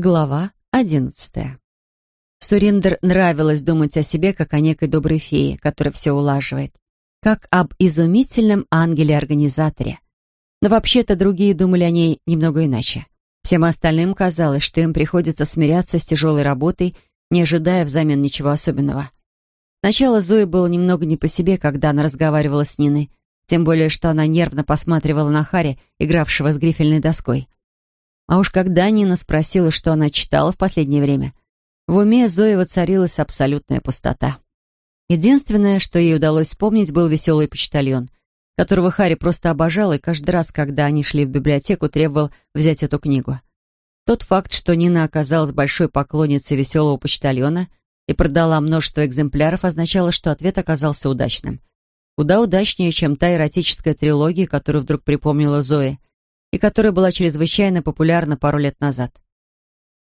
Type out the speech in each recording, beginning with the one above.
Глава одиннадцатая. Суриндер нравилось думать о себе как о некой доброй фее, которая все улаживает, как об изумительном ангеле-организаторе. Но вообще-то другие думали о ней немного иначе. Всем остальным казалось, что им приходится смиряться с тяжелой работой, не ожидая взамен ничего особенного. Сначала Зои было немного не по себе, когда она разговаривала с Ниной, тем более, что она нервно посматривала на Хари, игравшего с грифельной доской. А уж когда Нина спросила, что она читала в последнее время, в уме Зои воцарилась абсолютная пустота. Единственное, что ей удалось вспомнить, был веселый почтальон, которого Харри просто обожал и каждый раз, когда они шли в библиотеку, требовал взять эту книгу. Тот факт, что Нина оказалась большой поклонницей веселого почтальона и продала множество экземпляров, означало, что ответ оказался удачным. Куда удачнее, чем та эротическая трилогия, которую вдруг припомнила Зои и которая была чрезвычайно популярна пару лет назад.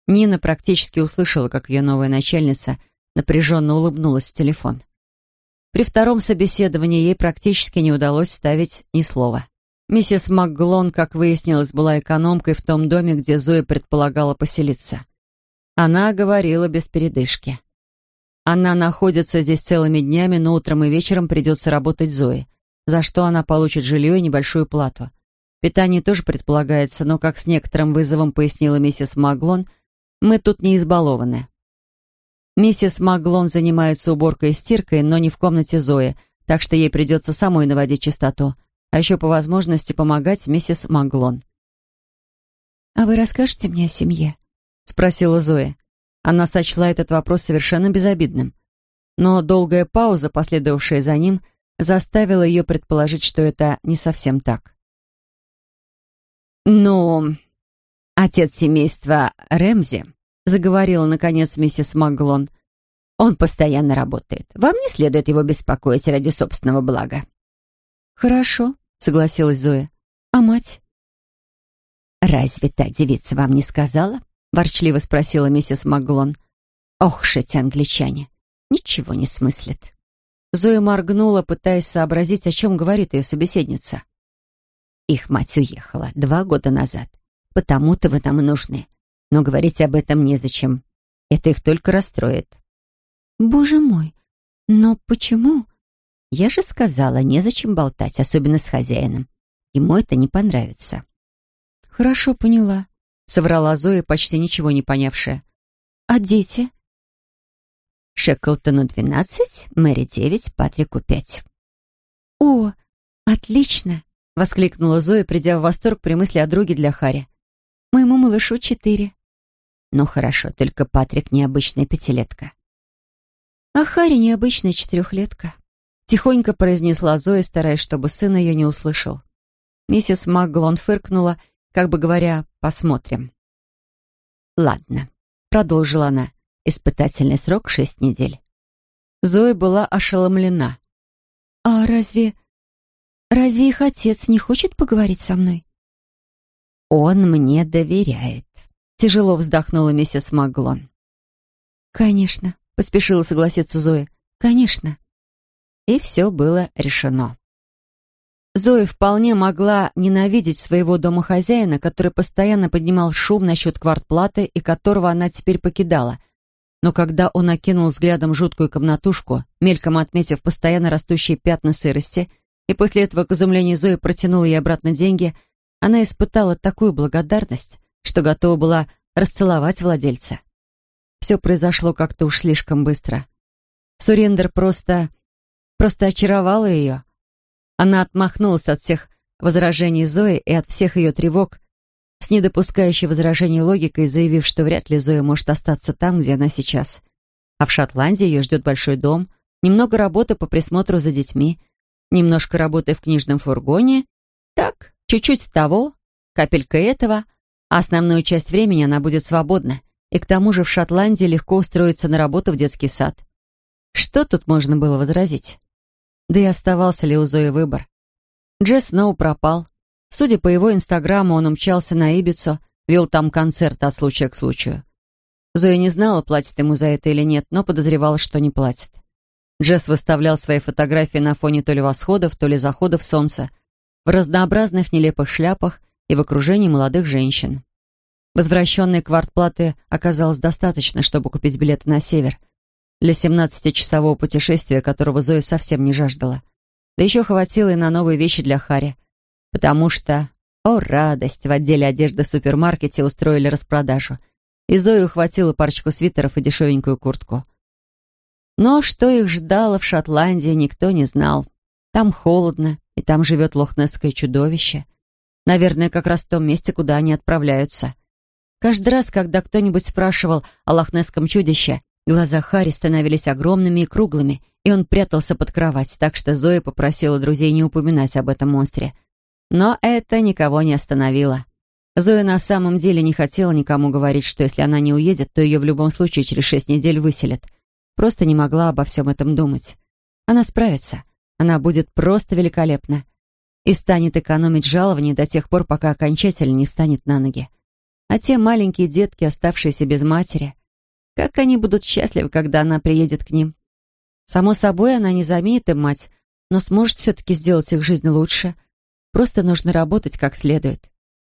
Нина практически услышала, как ее новая начальница напряженно улыбнулась в телефон. При втором собеседовании ей практически не удалось ставить ни слова. Миссис МакГлон, как выяснилось, была экономкой в том доме, где Зоя предполагала поселиться. Она говорила без передышки. Она находится здесь целыми днями, но утром и вечером придется работать Зое, за что она получит жилье и небольшую плату. Питание тоже предполагается, но, как с некоторым вызовом пояснила миссис Маглон, мы тут не избалованы. Миссис Маглон занимается уборкой и стиркой, но не в комнате Зои, так что ей придется самой наводить чистоту, а еще по возможности помогать миссис Маглон. «А вы расскажете мне о семье?» — спросила Зоя. Она сочла этот вопрос совершенно безобидным. Но долгая пауза, последовавшая за ним, заставила ее предположить, что это не совсем так. «Ну, отец семейства Рэмзи», — заговорила, наконец, миссис Маглон. «Он постоянно работает. Вам не следует его беспокоить ради собственного блага». «Хорошо», — согласилась Зоя. «А мать?» «Разве та девица вам не сказала?» — ворчливо спросила миссис Маглон. «Ох, шети англичане! Ничего не смыслят». Зоя моргнула, пытаясь сообразить, о чем говорит ее собеседница. Их мать уехала два года назад. Потому-то вы нам и нужны. Но говорить об этом незачем. Это их только расстроит. Боже мой, но почему? Я же сказала, незачем болтать, особенно с хозяином. Ему это не понравится. Хорошо поняла, соврала Зоя, почти ничего не понявшая. А дети? Шеклтону двенадцать, Мэри девять, Патрику пять. О, отлично! Воскликнула Зоя, придя в восторг при мысли о друге для Хари. «Моему малышу четыре». «Ну хорошо, только Патрик необычная пятилетка». «А Хари необычная четырехлетка», — тихонько произнесла Зоя, стараясь, чтобы сын ее не услышал. Миссис Макглон фыркнула, как бы говоря, «посмотрим». «Ладно», — продолжила она, — «испытательный срок шесть недель». Зоя была ошеломлена. «А разве Разве их отец не хочет поговорить со мной? Он мне доверяет. Тяжело вздохнула миссис Маглон. Конечно, поспешила согласиться Зоя. Конечно. И все было решено. Зоя вполне могла ненавидеть своего домохозяина, который постоянно поднимал шум насчет квартплаты и которого она теперь покидала. Но когда он окинул взглядом жуткую комнатушку, мельком отметив постоянно растущие пятна сырости, и после этого, к изумлению Зои, протянула ей обратно деньги, она испытала такую благодарность, что готова была расцеловать владельца. Все произошло как-то уж слишком быстро. Сурендер просто... просто очаровала ее. Она отмахнулась от всех возражений Зои и от всех ее тревог, с недопускающей возражений логикой, заявив, что вряд ли Зоя может остаться там, где она сейчас. А в Шотландии ее ждет большой дом, немного работы по присмотру за детьми, немножко работы в книжном фургоне. Так, чуть-чуть того, капелька этого, а основную часть времени она будет свободна. И к тому же в Шотландии легко устроиться на работу в детский сад. Что тут можно было возразить? Да и оставался ли у Зои выбор? Джесс Сноу пропал. Судя по его инстаграму, он умчался на Ибицу, вел там концерт от случая к случаю. Зоя не знала, платит ему за это или нет, но подозревала, что не платит. Джесс выставлял свои фотографии на фоне то ли восходов, то ли заходов солнца, в разнообразных нелепых шляпах и в окружении молодых женщин. Возвращенной квартплаты оказалось достаточно, чтобы купить билеты на север. Для 17-часового путешествия, которого Зоя совсем не жаждала. Да еще хватило и на новые вещи для Хари. Потому что, о радость, в отделе одежды в супермаркете устроили распродажу. И Зоя ухватила парочку свитеров и дешевенькую куртку. Но что их ждало в Шотландии, никто не знал. Там холодно, и там живет лохнесское чудовище. Наверное, как раз в том месте, куда они отправляются. Каждый раз, когда кто-нибудь спрашивал о лохнесском чудище, глаза Хари становились огромными и круглыми, и он прятался под кровать, так что Зоя попросила друзей не упоминать об этом монстре. Но это никого не остановило. Зоя на самом деле не хотела никому говорить, что если она не уедет, то ее в любом случае через шесть недель выселят. Просто не могла обо всем этом думать. Она справится. Она будет просто великолепна. И станет экономить жалование до тех пор, пока окончательно не встанет на ноги. А те маленькие детки, оставшиеся без матери, как они будут счастливы, когда она приедет к ним. Само собой, она не заменит им мать, но сможет все-таки сделать их жизнь лучше. Просто нужно работать как следует.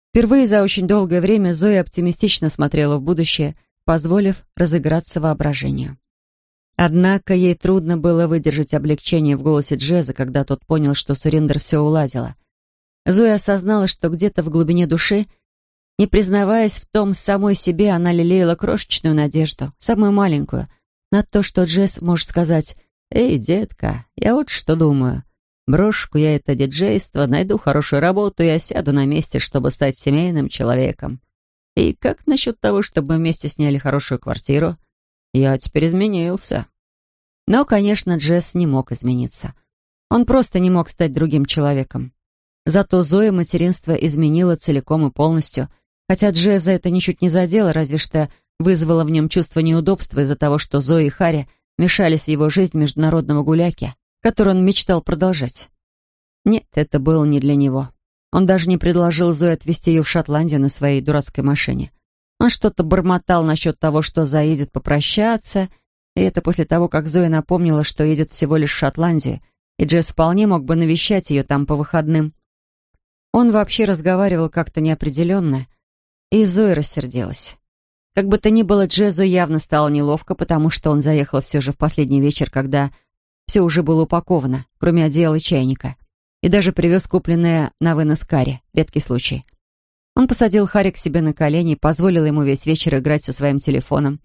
Впервые за очень долгое время Зоя оптимистично смотрела в будущее, позволив разыграться воображению. Однако ей трудно было выдержать облегчение в голосе Джеза, когда тот понял, что Сурендер все уладила. Зоя осознала, что где-то в глубине души, не признаваясь в том самой себе, она лелеяла крошечную надежду, самую маленькую, на то, что Джесс может сказать «Эй, детка, я вот что думаю. Брошку я это диджейство, найду хорошую работу и осяду на месте, чтобы стать семейным человеком. И как насчет того, чтобы вместе сняли хорошую квартиру?» Я теперь изменился. Но, конечно, Джесс не мог измениться. Он просто не мог стать другим человеком. Зато Зоя материнство изменило целиком и полностью, хотя Джесса это ничуть не задело, разве что вызвало в нем чувство неудобства из-за того, что Зоя и Харри мешались в его жизнь международного гуляки, который он мечтал продолжать. Нет, это было не для него. Он даже не предложил Зое отвезти ее в Шотландию на своей дурацкой машине. Он что-то бормотал насчет того, что заедет попрощаться, и это после того, как Зоя напомнила, что едет всего лишь в Шотландию, и Джесс вполне мог бы навещать ее там по выходным. Он вообще разговаривал как-то неопределенно, и Зоя рассердилась. Как бы то ни было, Джезу явно стало неловко, потому что он заехал все же в последний вечер, когда все уже было упаковано, кроме одеяла и чайника, и даже привез купленное на вынос карри, редкий случай — он посадил Харри к себе на колени и позволил ему весь вечер играть со своим телефоном.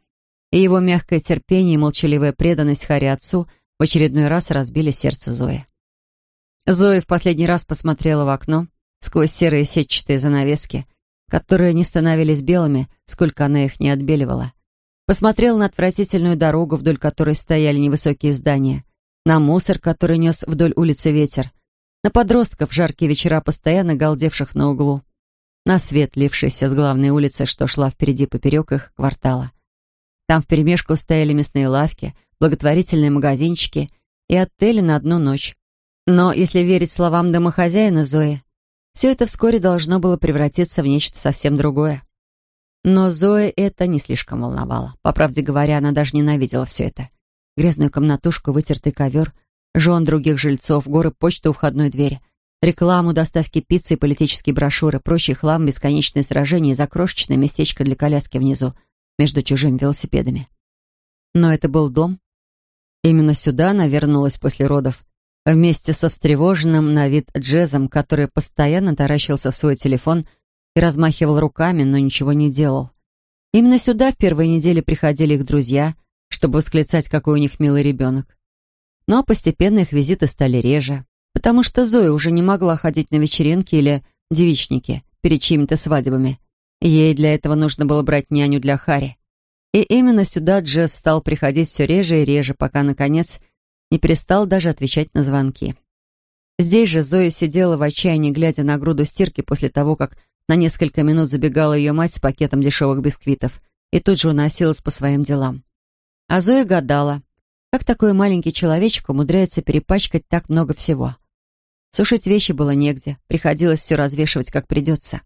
И его мягкое терпение и молчаливая преданность Харри отцу в очередной раз разбили сердце Зои. Зоя в последний раз посмотрела в окно сквозь серые сетчатые занавески, которые не становились белыми, сколько она их не отбеливала. Посмотрела на отвратительную дорогу, вдоль которой стояли невысокие здания, на мусор, который нес вдоль улицы ветер, на подростков в жаркие вечера, постоянно галдевших на углу на свет, лившийся с главной улицы, что шла впереди поперек их квартала. Там вперемешку стояли мясные лавки, благотворительные магазинчики и отели на одну ночь. Но, если верить словам домохозяина Зои, все это вскоре должно было превратиться в нечто совсем другое. Но Зои это не слишком волновало. По правде говоря, она даже ненавидела все это. Грязную комнатушку, вытертый ковер, жен других жильцов, горы почты у входной двери — Рекламу, доставки пиццы политические брошюры, прочий хлам, бесконечные сражения за крошечное местечко для коляски внизу, между чужими велосипедами. Но это был дом. Именно сюда она вернулась после родов, вместе со встревоженным на вид Джезом, который постоянно таращился в свой телефон и размахивал руками, но ничего не делал. Именно сюда в первые недели приходили их друзья, чтобы восклицать, какой у них милый ребенок. Но постепенно их визиты стали реже потому что Зоя уже не могла ходить на вечеринки или девичники перед чьими-то свадьбами. Ей для этого нужно было брать няню для Хари. И именно сюда Джесс стал приходить все реже и реже, пока, наконец, не перестал даже отвечать на звонки. Здесь же Зоя сидела в отчаянии, глядя на груду стирки после того, как на несколько минут забегала ее мать с пакетом дешевых бисквитов и тут же уносилась по своим делам. А Зоя гадала, как такой маленький человечек умудряется перепачкать так много всего. Сушить вещи было негде, приходилось все развешивать как придется.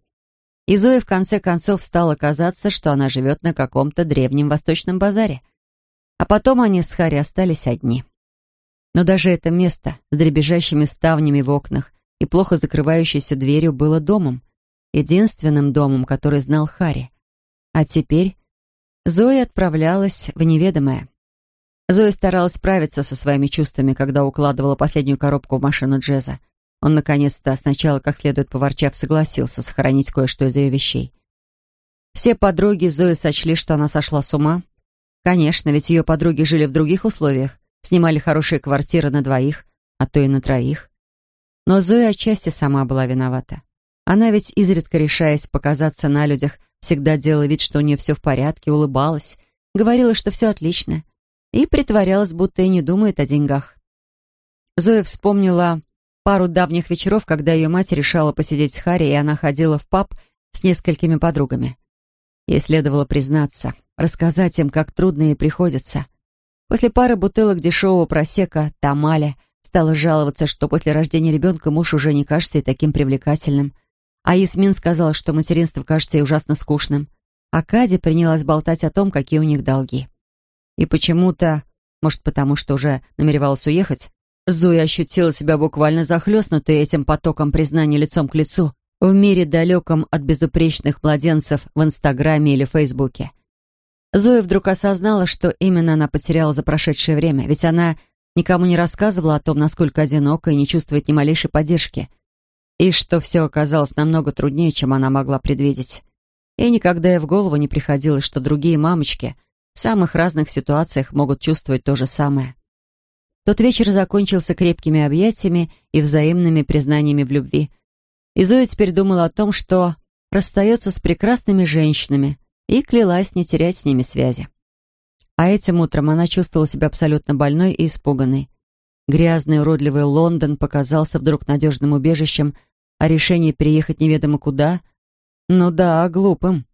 И Зоя в конце концов стала казаться, что она живет на каком-то древнем восточном базаре. А потом они с Харри остались одни. Но даже это место с дребезжащими ставнями в окнах и плохо закрывающейся дверью было домом, единственным домом, который знал Харри. А теперь Зоя отправлялась в неведомое. Зоя старалась справиться со своими чувствами, когда укладывала последнюю коробку в машину Джеза. Он, наконец-то, сначала как следует поворчав, согласился сохранить кое-что из ее вещей. Все подруги Зои сочли, что она сошла с ума. Конечно, ведь ее подруги жили в других условиях, снимали хорошие квартиры на двоих, а то и на троих. Но Зоя отчасти сама была виновата. Она ведь, изредка решаясь показаться на людях, всегда делала вид, что у нее все в порядке, улыбалась, говорила, что все отлично, и притворялась, будто и не думает о деньгах. Зоя вспомнила пару давних вечеров, когда ее мать решала посидеть с Харри, и она ходила в паб с несколькими подругами. Ей следовало признаться, рассказать им, как трудно ей приходится. После пары бутылок дешевого просека, тамаля, стала жаловаться, что после рождения ребенка муж уже не кажется ей таким привлекательным. А Ясмин сказала, что материнство кажется ей ужасно скучным. А Кади принялась болтать о том, какие у них долги. И почему-то, может, потому что уже намеревалась уехать, Зоя ощутила себя буквально захлестнутой этим потоком признаний лицом к лицу в мире далеком от безупречных младенцев в Инстаграме или Фейсбуке. Зоя вдруг осознала, что именно она потеряла за прошедшее время, ведь она никому не рассказывала о том, насколько одинока и не чувствует ни малейшей поддержки, и что все оказалось намного труднее, чем она могла предвидеть. И никогда ей в голову не приходилось, что другие мамочки — в самых разных ситуациях могут чувствовать то же самое. Тот вечер закончился крепкими объятиями и взаимными признаниями в любви. И Зоя теперь думала о том, что расстается с прекрасными женщинами и клялась не терять с ними связи. А этим утром она чувствовала себя абсолютно больной и испуганной. Грязный, уродливый Лондон показался вдруг надежным убежищем, а решение переехать неведомо куда — ну да, глупым.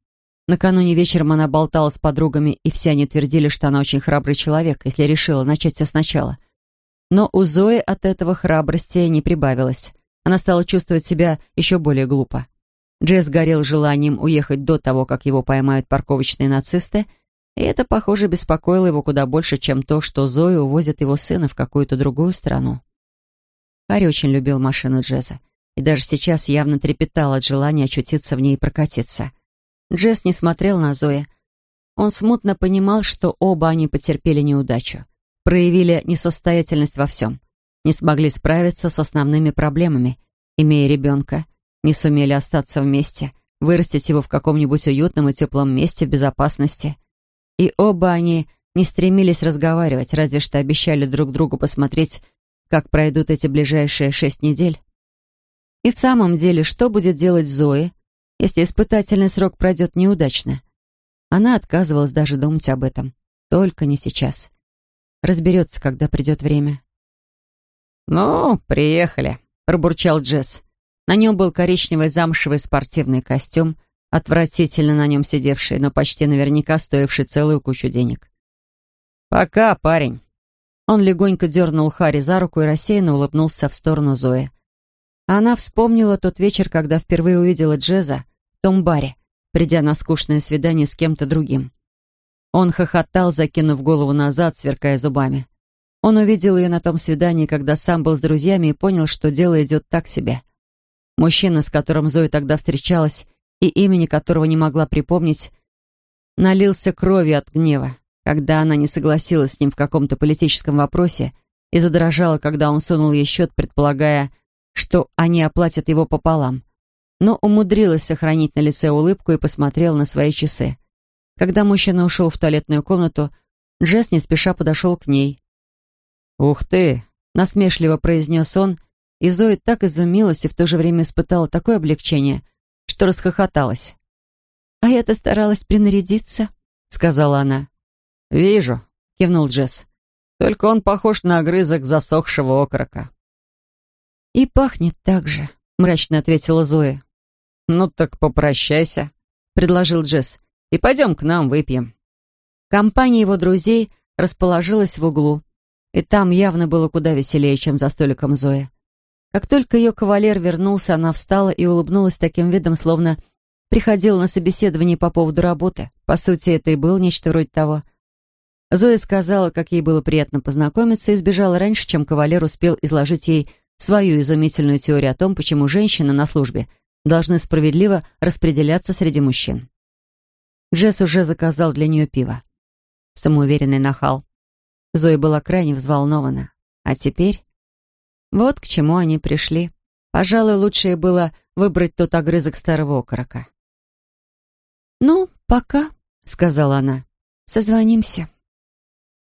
Накануне вечером она болтала с подругами, и все они твердили, что она очень храбрый человек, если решила начать все сначала. Но у Зои от этого храбрости не прибавилось. Она стала чувствовать себя еще более глупо. Джесс горел желанием уехать до того, как его поймают парковочные нацисты, и это, похоже, беспокоило его куда больше, чем то, что Зои увозит его сына в какую-то другую страну. Харри очень любил машину Джеза, и даже сейчас явно трепетал от желания очутиться в ней и прокатиться. Джесс не смотрел на Зои. Он смутно понимал, что оба они потерпели неудачу, проявили несостоятельность во всем, не смогли справиться с основными проблемами, имея ребенка, не сумели остаться вместе, вырастить его в каком-нибудь уютном и теплом месте в безопасности. И оба они не стремились разговаривать, разве что обещали друг другу посмотреть, как пройдут эти ближайшие шесть недель. И в самом деле, что будет делать Зои, если испытательный срок пройдет неудачно. Она отказывалась даже думать об этом. Только не сейчас. Разберется, когда придет время. «Ну, приехали», — пробурчал Джесс. На нем был коричневый замшевый спортивный костюм, отвратительно на нем сидевший, но почти наверняка стоивший целую кучу денег. «Пока, парень». Он легонько дернул Харри за руку и рассеянно улыбнулся в сторону Зои. Она вспомнила тот вечер, когда впервые увидела Джеза в том баре, придя на скучное свидание с кем-то другим. Он хохотал, закинув голову назад, сверкая зубами. Он увидел ее на том свидании, когда сам был с друзьями и понял, что дело идет так себе. Мужчина, с которым Зоя тогда встречалась и имени которого не могла припомнить, налился кровью от гнева, когда она не согласилась с ним в каком-то политическом вопросе и задрожала, когда он сунул ей счет, предполагая, что они оплатят его пополам. Но умудрилась сохранить на лице улыбку и посмотрела на свои часы. Когда мужчина ушел в туалетную комнату, Джесс не спеша подошел к ней. «Ух ты!» — насмешливо произнес он, и Зои так изумилась и в то же время испытала такое облегчение, что расхохоталась. «А я-то старалась принарядиться», — сказала она. «Вижу», — кивнул Джесс. «Только он похож на огрызок засохшего окорока». «И пахнет так же», — мрачно ответила Зоя. «Ну так попрощайся», — предложил Джесс. «И пойдем к нам выпьем». Компания его друзей расположилась в углу, и там явно было куда веселее, чем за столиком Зои. Как только ее кавалер вернулся, она встала и улыбнулась таким видом, словно приходила на собеседование по поводу работы. По сути, это и было нечто вроде того. Зоя сказала, как ей было приятно познакомиться, и сбежала раньше, чем кавалер успел изложить ей свою изумительную теорию о том, почему женщины на службе должны справедливо распределяться среди мужчин. Джесс уже заказал для нее пиво. Самоуверенный нахал. Зоя была крайне взволнована. А теперь... Вот к чему они пришли. Пожалуй, лучшее было выбрать тот огрызок старого окорока. «Ну, пока», — сказала она. «Созвонимся».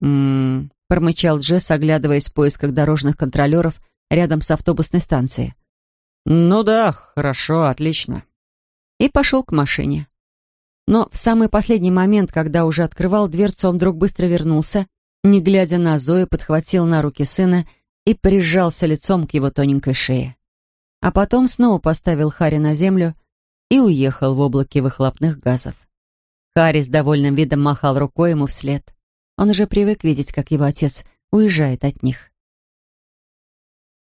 «М-м-м», промычал Джесс, оглядываясь в поисках дорожных контролеров рядом с автобусной станцией. «Ну да, хорошо, отлично». И пошел к машине. Но в самый последний момент, когда уже открывал дверцу, он вдруг быстро вернулся, не глядя на Зою, подхватил на руки сына и прижался лицом к его тоненькой шее. А потом снова поставил Хари на землю и уехал в облаке выхлопных газов. Харри с довольным видом махал рукой ему вслед. Он уже привык видеть, как его отец уезжает от них.